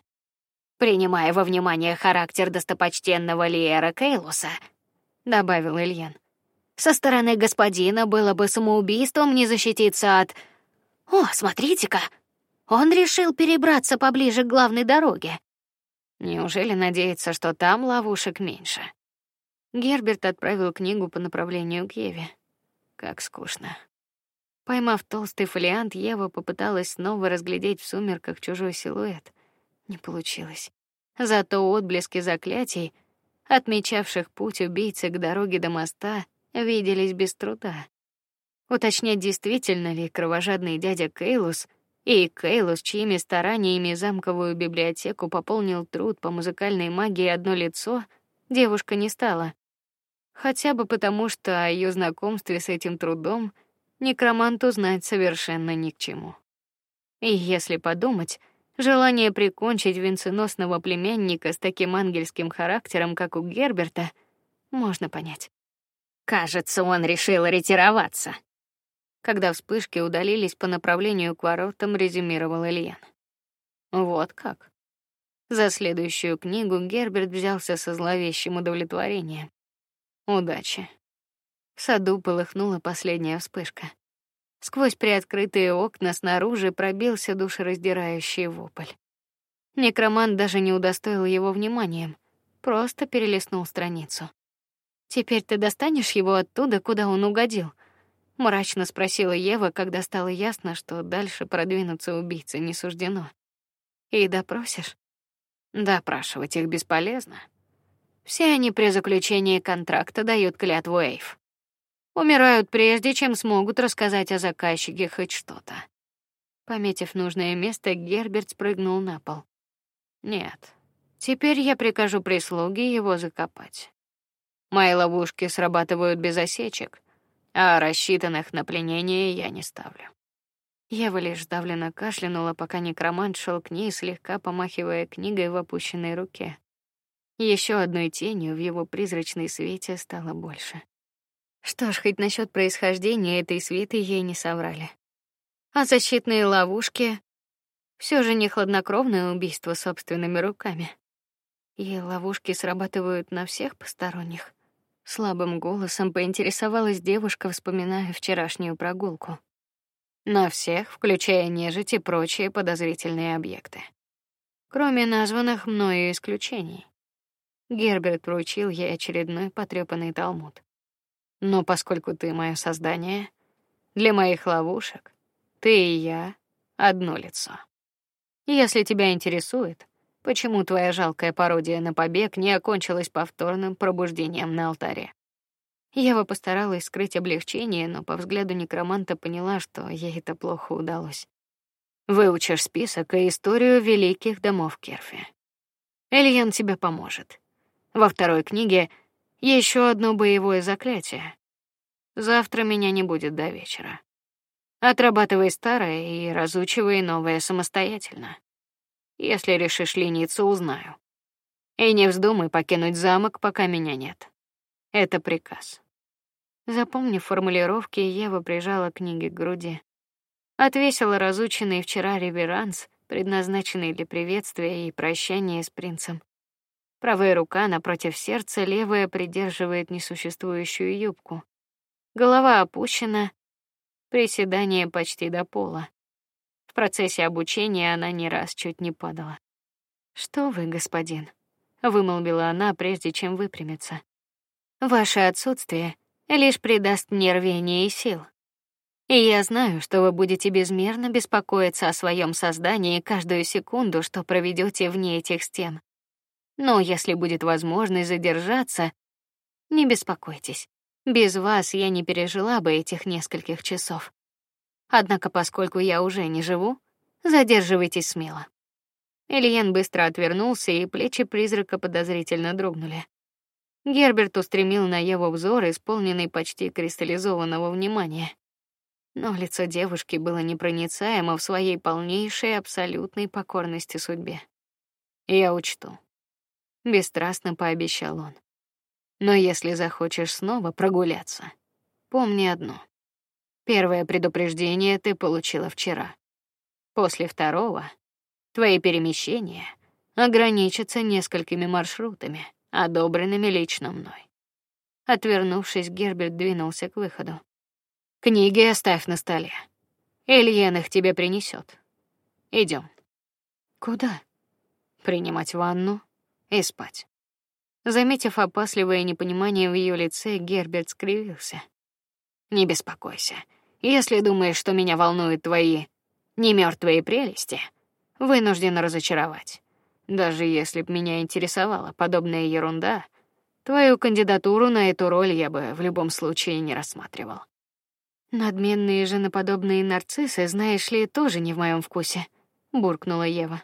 Принимая во внимание характер достопочтенного Лиера Кейлуса, добавил Ильян. Со стороны господина было бы самоубийством не защититься от О, смотрите-ка. Он решил перебраться поближе к главной дороге. Неужели надеется, что там ловушек меньше? Герберт отправил книгу по направлению к Еве. Как скучно. Поймав толстый фолиант, Ева попыталась снова разглядеть в сумерках чужой силуэт. Не получилось. Зато отблески заклятий, отмечавших путь убийцы к дороге до моста, виделись без труда. Уточнять, действительно ли кровожадный дядя Кейлус и Кейлус, чьими стараниями замковую библиотеку пополнил труд по музыкальной магии одно лицо, девушка не стала. Хотя бы потому, что о ее знакомстве с этим трудом некроманту знать совершенно ни к чему. И если подумать, желание прикончить венценосного племянника с таким ангельским характером, как у Герберта, можно понять. Кажется, он решил ретироваться. Когда вспышки удалились по направлению к воротам, резюмировал Ильян. Вот как. За следующую книгу Герберт взялся со зловещим удовлетворением. Удачи. В саду полыхнула последняя вспышка. Сквозь приоткрытые окна снаружи пробился душераздирающий вопль. Некромант даже не удостоил его вниманием, просто перелистнул страницу. Теперь ты достанешь его оттуда, куда он угодил? Мрачно спросила Ева, когда стало ясно, что дальше продвинуться убийце не суждено. И допросишь? Допрашивать их бесполезно. Все они при заключении контракта дают клятву Эйв. Умирают прежде, чем смогут рассказать о заказчике хоть что-то. Пометив нужное место, Герберт спрыгнул на пол. Нет. Теперь я прикажу прислуге его закопать. Мои ловушки срабатывают без осечек, а рассчитанных на пленение я не ставлю. Ева лишь сдавленно кашлянула, пока некромант шел к ней, слегка помахивая книгой в опущенной руке. Еще одной тенью в его призрачной свете стало больше. Что ж, хоть насчет происхождения этой свиты ей не соврали. А защитные ловушки все же не хладнокровное убийство собственными руками. И ловушки срабатывают на всех посторонних. Слабым голосом поинтересовалась девушка, вспоминая вчерашнюю прогулку. На всех, включая нежить и прочие подозрительные объекты. Кроме названных мною исключений. Герберт вручил ей очередной потрепанный талмуд. Но поскольку ты мое создание, для моих ловушек ты и я одно лицо. Если тебя интересует, Почему твоя жалкая пародия на побег не окончилась повторным пробуждением на алтаре? Ева постаралась скрыть облегчение, но по взгляду некроманта поняла, что ей это плохо удалось. Выучишь список и историю великих домов Керфи. Эльян тебе поможет. Во второй книге еще одно боевое заклятие. Завтра меня не будет до вечера. Отрабатывай старое и разучивай новое самостоятельно. Если решишь лениться, узнаю. И не вздумай покинуть замок, пока меня нет. Это приказ. Запомнив формулировки, Ева прижала книги к груди. Отвесила разученный вчера реверанс, предназначенный для приветствия и прощания с принцем. Правая рука напротив сердца, левая придерживает несуществующую юбку. Голова опущена, приседание почти до пола. В процессе обучения она не раз чуть не падала. Что вы, господин? вымолвила она, прежде чем выпрямиться. Ваше отсутствие лишь придаст мне рвения и сил. И я знаю, что вы будете безмерно беспокоиться о своем создании каждую секунду, что проведете вне этих стен. Но если будет возможность задержаться, не беспокойтесь. Без вас я не пережила бы этих нескольких часов. Однако, поскольку я уже не живу, задерживайтесь смело. Ильян быстро отвернулся, и плечи призрака подозрительно дрогнули. Герберт устремил на его взор, исполненный почти кристаллизованного внимания. Но лицо девушки было непроницаемо в своей полнейшей абсолютной покорности судьбе. Я учту, бесстрастно пообещал он. Но если захочешь снова прогуляться, помни одно: первое предупреждение ты получила вчера. После второго твои перемещения ограничатся несколькими маршрутами, одобренными лично мной. Отвернувшись, Герберт двинулся к выходу. Книги оставь на столе. Ильен их тебе принесет. Идем. Куда? Принимать ванну и спать. Заметив опасливое непонимание в ее лице, Герберт скривился. Не беспокойся. Если думаешь, что меня волнуют твои не мертвые прелести, вынужден разочаровать. Даже если б меня интересовала подобная ерунда, твою кандидатуру на эту роль я бы в любом случае не рассматривал. Надменные женоподобные нарциссы, знаешь ли, тоже не в моем вкусе, буркнула Ева.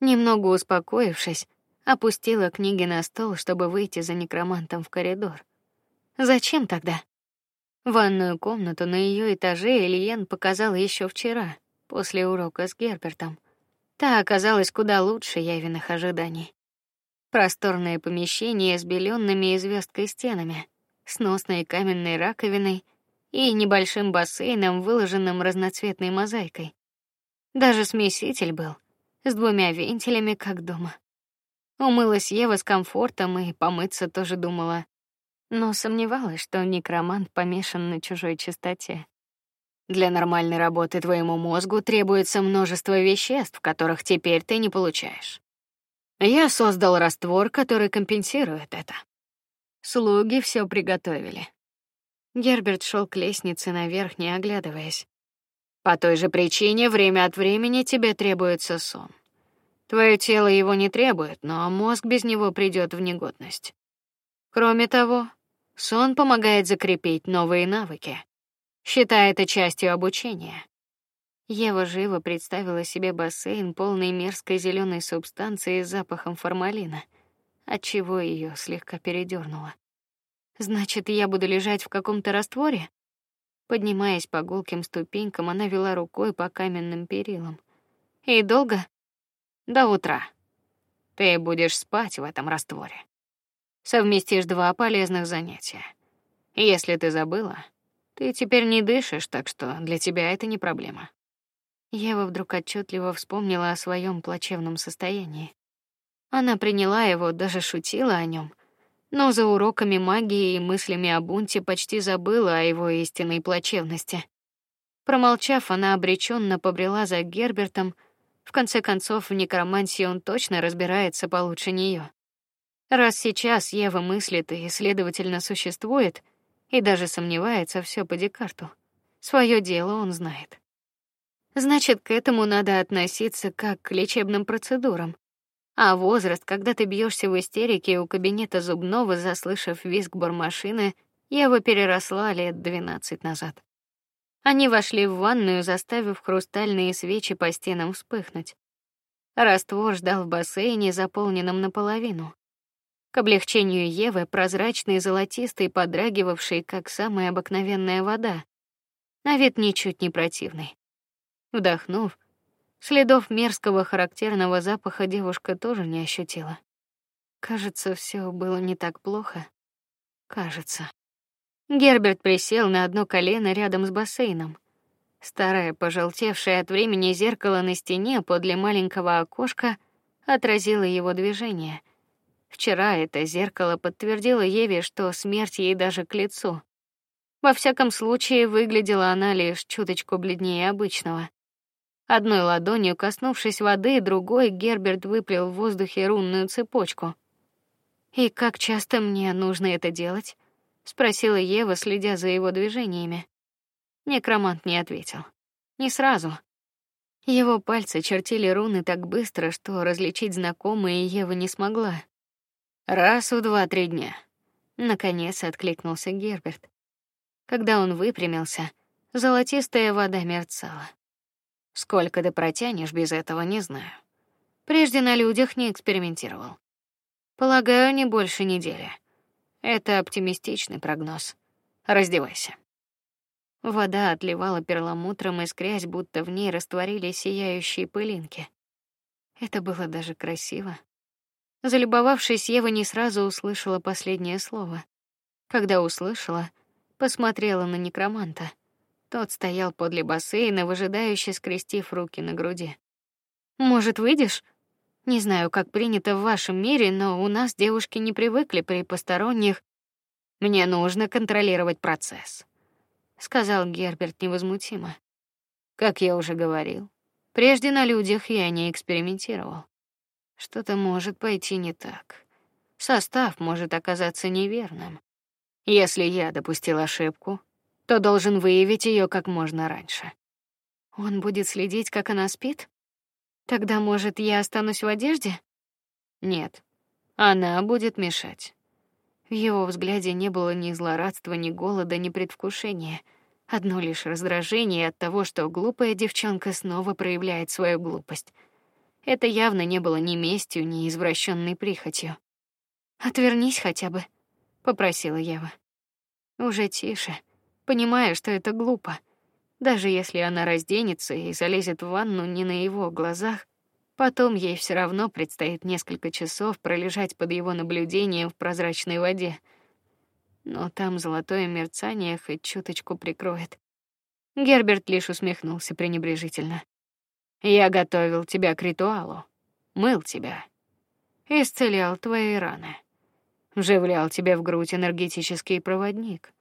Немного успокоившись, опустила книги на стол, чтобы выйти за некромантом в коридор. Зачем тогда? Ванную комнату на ее этаже Ильен показал еще вчера, после урока с Гербертом. Та оказалась куда лучше Явиных ожиданий. Просторное помещение с беленными и звездкой стенами, сносной каменной раковиной и небольшим бассейном, выложенным разноцветной мозаикой. Даже смеситель был с двумя вентилями, как дома. Умылась Ева с комфортом и помыться тоже думала, но сомневалась, что некромант помешан на чужой чистоте. Для нормальной работы твоему мозгу требуется множество веществ, которых теперь ты не получаешь. Я создал раствор, который компенсирует это. Слуги все приготовили. Герберт шел к лестнице наверх, не оглядываясь. По той же причине время от времени тебе требуется сон. Твое тело его не требует, но мозг без него придет в негодность. Кроме того, сон помогает закрепить новые навыки. Считай это частью обучения. Ева живо представила себе бассейн, полный мерзкой зеленой субстанции с запахом формалина, от чего ее слегка передернуло. Значит, я буду лежать в каком-то растворе? Поднимаясь по гулким ступенькам, она вела рукой по каменным перилам. И долго? до утра. Ты будешь спать в этом растворе. Совместишь два полезных занятия. Если ты забыла, ты теперь не дышишь, так что для тебя это не проблема. Ева вдруг отчетливо вспомнила о своем плачевном состоянии. Она приняла его, даже шутила о нем, но за уроками магии и мыслями о бунте почти забыла о его истинной плачевности. Промолчав, она обреченно побрела за Гербертом, в конце концов, в некромантии он точно разбирается получше нее. Раз сейчас Ева мыслит и, следовательно, существует, и даже сомневается все по Декарту. Свое дело он знает. Значит, к этому надо относиться как к лечебным процедурам. А возраст, когда ты бьешься в истерике у кабинета зубного, заслышав визг бормашины, Ева переросла лет двенадцать назад. Они вошли в ванную, заставив хрустальные свечи по стенам вспыхнуть. Раствор ждал в бассейне, заполненном наполовину. К облегчению Евы прозрачный, золотистый, подрагивавший, как самая обыкновенная вода. На вид ничуть не противный. Вдохнув, следов мерзкого характерного запаха девушка тоже не ощутила. Кажется, все было не так плохо. Кажется. Герберт присел на одно колено рядом с бассейном. Старое, пожелтевшее от времени зеркало на стене подле маленького окошка отразило его движение. Вчера это зеркало подтвердило Еве, что смерть ей даже к лицу. Во всяком случае, выглядела она лишь чуточку бледнее обычного. Одной ладонью коснувшись воды, другой Герберт выплел в воздухе рунную цепочку. И как часто мне нужно это делать? спросила Ева, следя за его движениями. Некромант не ответил. Не сразу. Его пальцы чертили руны так быстро, что различить знакомые Ева не смогла. Раз в два-три дня. Наконец откликнулся Герберт. Когда он выпрямился, золотистая вода мерцала. Сколько ты протянешь без этого, не знаю. Прежде на людях не экспериментировал. Полагаю, не больше недели. Это оптимистичный прогноз. Раздевайся. Вода отливала перламутром, искрясь, будто в ней растворились сияющие пылинки. Это было даже красиво. Залюбовавшись, Ева не сразу услышала последнее слово. Когда услышала, посмотрела на некроманта. Тот стоял подле бассейна, выжидающе скрестив руки на груди. Может, выйдешь? Не знаю, как принято в вашем мире, но у нас девушки не привыкли при посторонних. Мне нужно контролировать процесс, сказал Герберт невозмутимо. Как я уже говорил, прежде на людях я не экспериментировал. Что-то может пойти не так. Состав может оказаться неверным. Если я допустил ошибку, то должен выявить ее как можно раньше. Он будет следить, как она спит? Тогда, может, я останусь в одежде? Нет. Она будет мешать. В его взгляде не было ни злорадства, ни голода, ни предвкушения, одно лишь раздражение от того, что глупая девчонка снова проявляет свою глупость. Это явно не было ни местью, ни извращенной прихотью. Отвернись хотя бы, попросила Ева. Уже тише, понимая, что это глупо. Даже если она разденется и залезет в ванну не на его глазах, потом ей все равно предстоит несколько часов пролежать под его наблюдением в прозрачной воде. Но там золотое мерцание хоть чуточку прикроет. Герберт лишь усмехнулся пренебрежительно. Я готовил тебя к ритуалу, мыл тебя, исцелял твои раны, вживлял тебе в грудь энергетический проводник.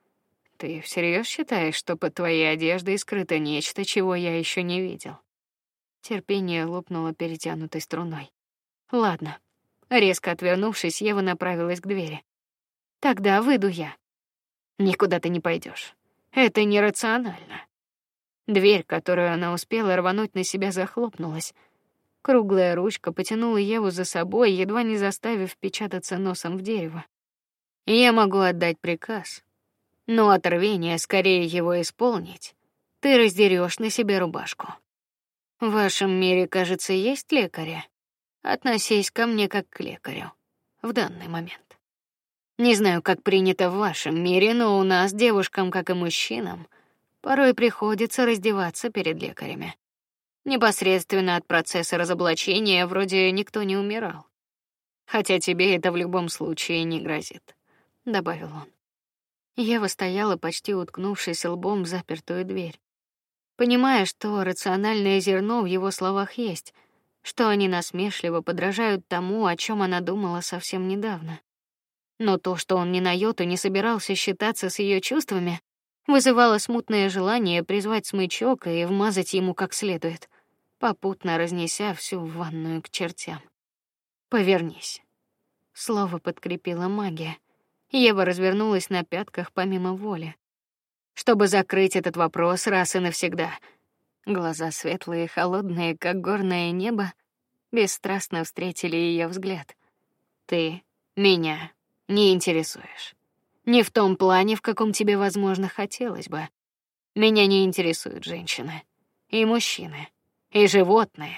Ты всерьез считаешь, что под твоей одеждой скрыто нечто, чего я еще не видел? Терпение лопнуло перетянутой струной. Ладно. Резко отвернувшись, Ева направилась к двери. Тогда выйду я. Никуда ты не пойдешь. Это нерационально. Дверь, которую она успела рвануть на себя, захлопнулась. Круглая ручка потянула Еву за собой, едва не заставив впечататься носом в дерево. Я могу отдать приказ, но от скорее его исполнить. Ты раздерешь на себе рубашку. В вашем мире, кажется, есть лекари. Относись ко мне как к лекарю в данный момент. Не знаю, как принято в вашем мире, но у нас девушкам, как и мужчинам, порой приходится раздеваться перед лекарями. Непосредственно от процесса разоблачения вроде никто не умирал. Хотя тебе это в любом случае не грозит, добавил он. Ева стояла почти уткнувшись лбом в запертую дверь, понимая, что рациональное зерно в его словах есть, что они насмешливо подражают тому, о чем она думала совсем недавно. Но то, что он ни на йоту не собирался считаться с ее чувствами, вызывало смутное желание призвать смычок и вмазать ему как следует, попутно разнеся всю ванную к чертям. Повернись. Слово подкрепила магия. Ева развернулась на пятках помимо воли, чтобы закрыть этот вопрос раз и навсегда. Глаза светлые, холодные, как горное небо, бесстрастно встретили ее взгляд. Ты меня не интересуешь. Не в том плане, в каком тебе, возможно, хотелось бы. Меня не интересуют женщины и мужчины и животные.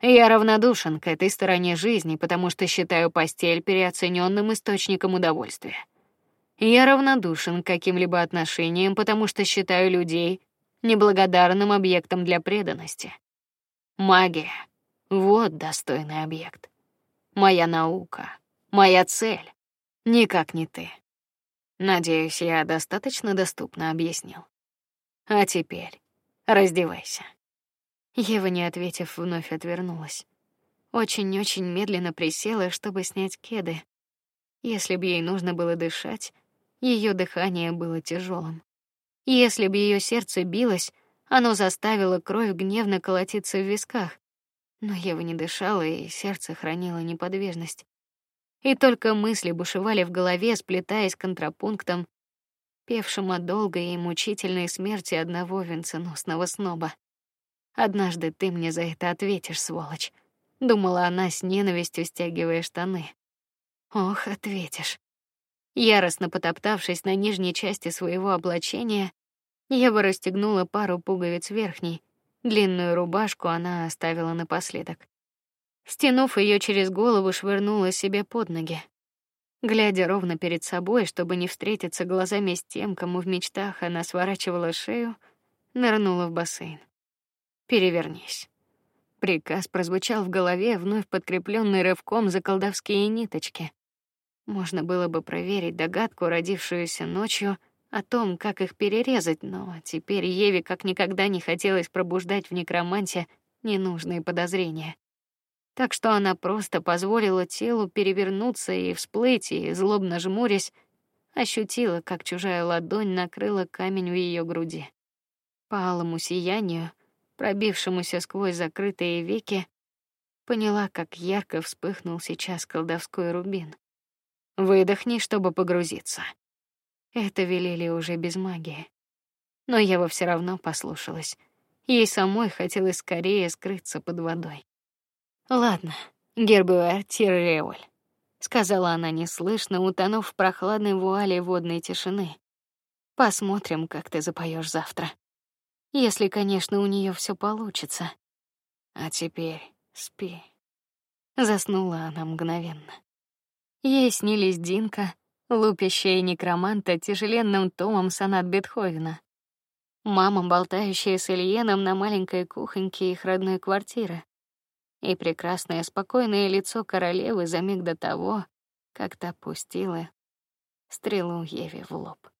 Я равнодушен к этой стороне жизни, потому что считаю постель переоцененным источником удовольствия. Я равнодушен к каким-либо отношениям, потому что считаю людей неблагодарным объектом для преданности. Магия вот достойный объект. Моя наука, моя цель. Никак не ты. Надеюсь, я достаточно доступно объяснил. А теперь раздевайся. Ева, не ответив, вновь отвернулась. Очень-очень медленно присела, чтобы снять кеды. Если бы ей нужно было дышать, ее дыхание было тяжелым. Если бы ее сердце билось, оно заставило кровь гневно колотиться в висках. Но Ева не дышала, и сердце хранило неподвижность. И только мысли бушевали в голове, сплетаясь контрапунктом, певшим о долгой и мучительной смерти одного венценосного сноба. Однажды ты мне за это ответишь, сволочь, думала она с ненавистью, стягивая штаны. Ох, ответишь. Яростно потоптавшись на нижней части своего облачения, Ева расстегнула пару пуговиц верхней. Длинную рубашку она оставила напоследок. Стянув ее через голову, швырнула себе под ноги. Глядя ровно перед собой, чтобы не встретиться глазами с тем, кому в мечтах она сворачивала шею, нырнула в бассейн. Перевернись. Приказ прозвучал в голове, вновь подкрепленный рывком за колдовские ниточки. Можно было бы проверить догадку, родившуюся ночью, о том, как их перерезать, но теперь Еве как никогда не хотелось пробуждать в некроманте ненужные подозрения. Так что она просто позволила телу перевернуться и всплыть, и злобно жмурясь, ощутила, как чужая ладонь накрыла камень в ее груди. По алому сиянию пробившемуся сквозь закрытые веки, поняла, как ярко вспыхнул сейчас колдовской рубин. Выдохни, чтобы погрузиться. Это велели уже без магии. Но я во все равно послушалась. Ей самой хотелось скорее скрыться под водой. Ладно, Гербуэр Тирреоль, сказала она неслышно, утонув в прохладной вуале водной тишины. Посмотрим, как ты запоешь завтра. Если, конечно, у нее все получится. А теперь спи. Заснула она мгновенно. Ей снились Динка, лупящая некроманта тяжеленным томом сонат Бетховена, мама, болтающая с Ильеном на маленькой кухоньке их родной квартиры, и прекрасное спокойное лицо королевы за миг до того, как та пустила стрелу Еве в лоб.